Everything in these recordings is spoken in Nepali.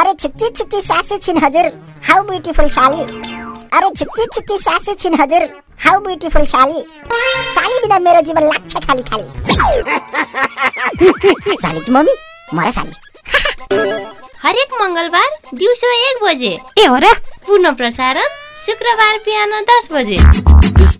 अरे छिच्ची छिच्ची सासू छिन हजुर। हाउ ब्युटिफुल साली अरे छिच्ची छिच्ची सासू छिन हजुर। हाउ ब्युटिफुल साली साली बिना मेरो जीवन लाग्छ खाली खाली। साली कि मम्मी? मर साली हरेक मङ्गलबार दिउँसो एक बजे। ए हो र? पुनः प्रसारण शुक्रबार बिहान दस बजे।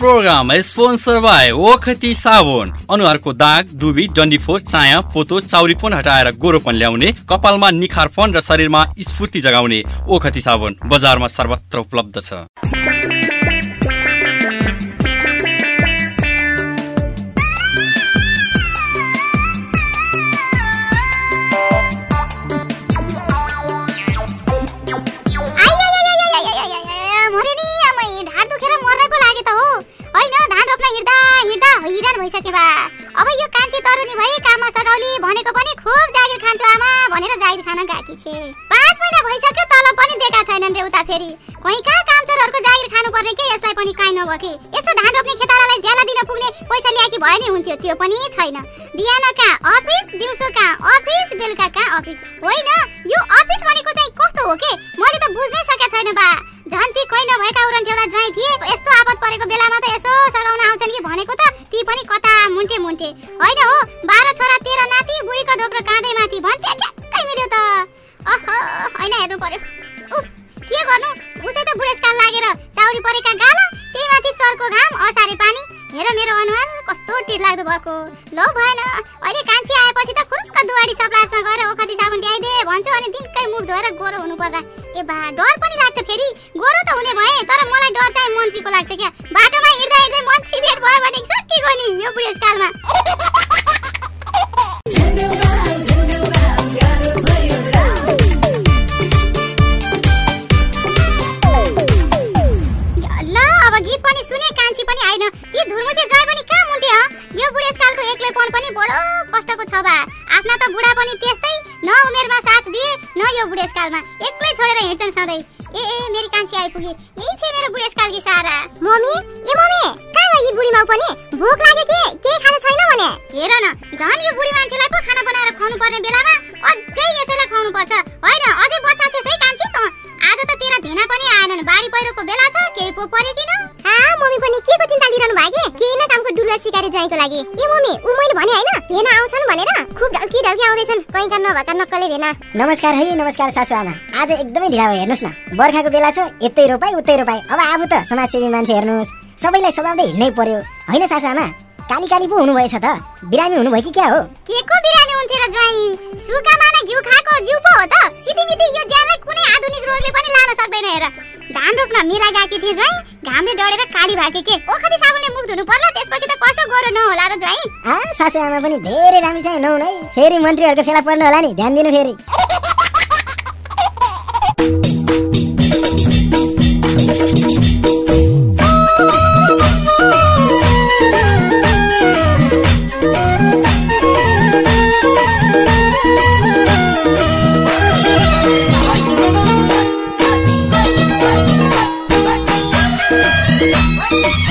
Is sponsored by ओखती साबुन अनुहारको दाग दुबी डन्डीफोर चाया पोतो चाउरीपन हटाएर गोरोपन ल्याउने कपालमा निखारपन र शरीरमा स्फूर्ति जगाउने ओखती साबुन बजारमा सर्वत्र उपलब्ध छ बा। अब यो कान्छी तरुनी भई काममा सघाउली भनेको पनि खुब जागिर खान्छु आमा भनेर जागिर खान गएकी छे। पाँच महिना भइसक्यो तलब पनि दिएका छैनन् रे उता फेरि। कहीँ कहाँ काम चोरहरूको जागिर खानुपर्ने के यसलाई पनि काहीँ नभए कि यसो धान रोप्ने खेतालालाई ज्याला दिन पुग्ने पैसा ल्याएकी भए नि हुन्थ्यो त्यो पनि छैन। बिहान कहाँ अफिस दिउँसो कहाँ अफिस बेलुका कहाँ अफिस? होइन यो अफिस भनेको चाहिँ कस्तो हो के? मैले त बुझ्नै सकेको छैन बा। झन् ती कोही नभएका उरन्थ्यौला ज्वाइँ थिए होइन हो बाह्र छोरा तेह्र नाति बुढीको धोक्रो काँधै माथि भन्थे ठ्याक्कै मिल्यो त। अह होइन हेर्नु पर्यो। उफ के गर्नु? उसै त बुढेसकाल लागेर चाउरी परेका गाला त्यही माथि चर्को घाम असारे पानी। हेर मेरो अनुहार कस्तो टिर लाग्दो भएको। लो भएन। अहिले कान्छी आएपछि त फुरुक्क दुवाडी सप्लायर्समा गएर ओखती साबुन ल्याइदे भन्छु अनि दिनकै मुख धोएर गोरो हुनु पर्दा ए बा डर पनि लाग्छ फेरि। गोरो त हुने भए तर मलाई डर चाहिँ मन्त्रीको लाग्छ क्या। बाटोमा हिँड्दा हिँड्दै मन्त्री भेट भयो भने सकिगयो नि यो बुढेसकालमा। बुढेसकालमा एक्लै छोडेर हिँड्छन् सधैँ। ए ए मेरी कान्छी आइपुगे। यही छ मेरो बुढेसकालकी सारा। मम्मी ए मम्मी कहाँ गयो यी बुढी माउ पनि? भोक लाग्यो के? झन् यो बुढी मान्छेलाई पो खाना बनाएर खुवाउनु पर्ने बेलामा अझै यसैलाई खुवाउनु पर्छ होइन अझै बच्चा छेस् है कान्छी त। आज त तेरा भेना पनि आएनन् बाढी पहिरोको बेला छ केही पो पर्यो किन हाँ मम्मी पनि के को चिन्ता लिइरहनु भयो के? केही न कामको डुलुवा सिकाएर जाएको लागि। ए मम्मी ऊ मैले भने होइन भेना आउँछन् भनेर? खुब ढल्की ढल्की आउँदैछन् कहीँ का नभएका नक्कले भेना। नमस्कार है नमस्कार सासु आमा। आज एकदमै ढिला भयो हेर्नुहोस् न। बर्खाको बेला छ यतै रोपाई उतै रोपाई अब आफू त समाजसेवी मान्छे हेर्नुहोस्। सबैलाई सघाउँदै हिँड्नै पर्यो। होइन सासु आमा? काली काली पो हुनुभएछ त। बिरामी हुनुभयो कि क्या हो? के को बिरामी हुन्थ्यो र ज्वाइँ? सुका माना घिउ खाएको जिउ पो हो त। सिधीमिधी यो ज्यानलाई कुनै आधुनिक रोगले पनि लान सक्दैन हेर। धान रोप्न मेला गएकी थिए ज्वाइँ घामले डढेर काली भएको के? ओखती साबुनले मुख धुनु पर्ला त्यसपछि त कसो गोरो नहोला र ज्वाइँ? आ सासु आमा पनि धेरै राम्री चाहिँ हुनुहुन्न है। फेरि मन्त्रीहरूको फेला पर्नु होला नि ध्यान दिनु फेरि।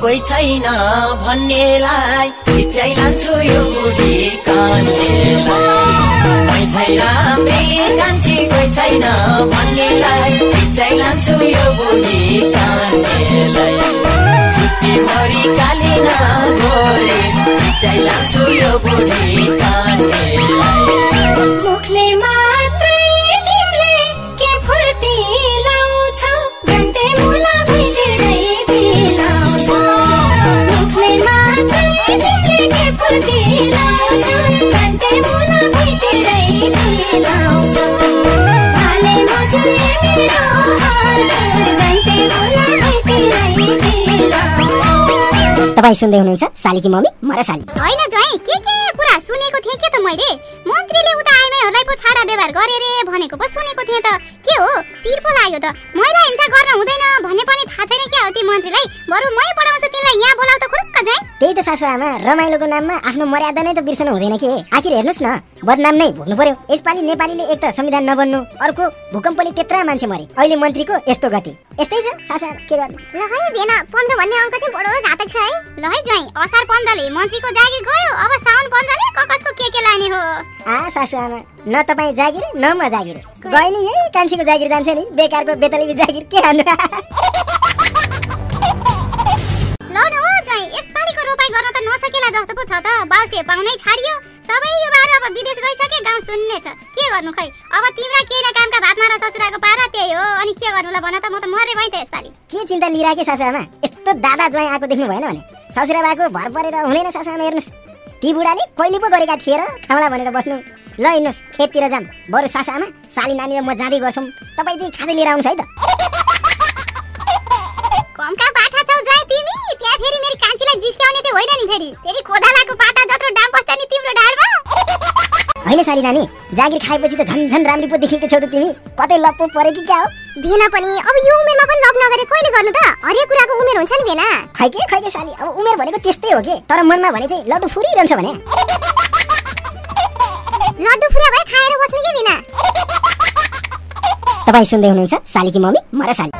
कोही छैन भन्नेलाई। खिचाइ लान्छु यो बुढी कान्छीलाई छैन राम्री कान्छी कोही छैन भन्नेलाई। खिचाइ लान्छु यो बुढी कान्छीलाई चिची मरी काली नगोरे खिचाइ लान्छु यो बुढी तपाईँ सुन्दै हुनुहुन्छ सालीकी मम्मी मर साली। होइन ज्वाइँ के के कुरा सुनेको थिएँ के त मैले? मन्त्रीले उता आइमाईहरूलाई पो छाडा व्यवहार गरे रे भनेको पो सुनेको थिएँ त। के हो? पिर पो लाग्यो त। महिला हिंसा गर्न हुँदैन भन्ने पनि थाहा छैन क्या हो ती मन्त्रीलाई? बरु मै पढाउँछु तिमीलाई यहाँ बोलाउ त चाहिँ त्यही त सासुआमा रमाइलोको नाममा आफ्नो मर्यादा नै त बिर्सनु हुँदैन के? आखिर हेर्नुहोस् न बदनाम नै भोग्नु पर्यो। यसपालि नेपालीले एक त संविधान नबन्नु अर्को भूकम्पले त्यत्रा मान्छे मरे। अहिले मन्त्रीको यस्तो गति। यस्तै छ सासुआमा के गर्नु? ल है दिएन पन्ध्र भन्ने अङ्क चाहिँ बडो घातक छ है। ल है ज्वाइँ असार पन्ध्रले मन्त्रीको जागिर गयो अब साउन पन्ध्रले ककसको के के लाने हो? आ सासुआमा न तपाईँ जागिर न म जागिर। गए। नि यही कान्छीको जागिर जान्छ नि बेकारको बेतली जागिर के हान्नु बाउसे पाउनै छाडियो सबै युवाहरू अब विदेश गइसके गाउँ सुन्ने छ के गर्नु खै अब तिम्रा केही न कामका भातमा र ससुराको पारा त्यही हो अनि के गर्नु ल भन त म त मरे भएँ त यसपालि के चिन्ता लिइरहेको सासुआमा यस्तो दादा ज्वाइँ आएको देख्नु भएन भने ससुरा भएको भर परेर हुँदैन सासुआमा हेर्नुहोस् ती बुढाले कहिले पो गरेका थिए र खाउँला भनेर बस्नु ल हिँड्नुहोस् खेततिर जाम बरु सासुआमा साली नानी र म जाँदै गर्छौँ तपाईँ चाहिँ खाँदै लिएर आउनुहोस् है त कमका छौ तिमी त्यहाँ फेरि मेरो जिस्क्याउने चाहिँ होइन नि फेरि। फेरि कोदालाको पाता जत्रो डाम बस्छ नि तिम्रो ढाडमा। होइन साली नानी जागिर खाएपछि त झन् झन् राम्री पो देखेको छौ त तिमी। कतै लप्पो पऱ्यो कि क्या हो? भेना पनि अब यो उमेरमा पनि लभ नगरे कहिले गर्नु त? हरेक कुराको उमेर हुन्छ नि भेना। खै के खै के साली? अब उमेर भनेको त्यस्तै हो के? तर मनमा भने चाहिँ लड्डु फुरिरहन्छ भने। लड्डु फुरा भए खाएर बस्नु के भेना? तपाईँ सुन्दै हुनुहुन्छ सालीकी मम्मी म र साली।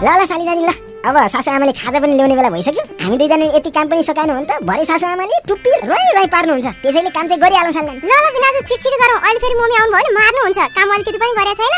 ल ल साली नानी ल। अब सासु आमाले खाजा पनि ल्याउने बेला भइसक्यो। हामी दुईजना यति काम पनि सकाएन भने त भरे सासु आमाले टुप्पी रोइ रोइ पार्नुहुन्छ। त्यसैले काम चाहिँ गरिहालौँ साली ल ल बिना चाहिँ छिटछिटो गरौँ। अहिले फेरि मम्मी आउनु भयो भने मार्नुहुन्छ। काम अलिकति पनि गरेको छैन।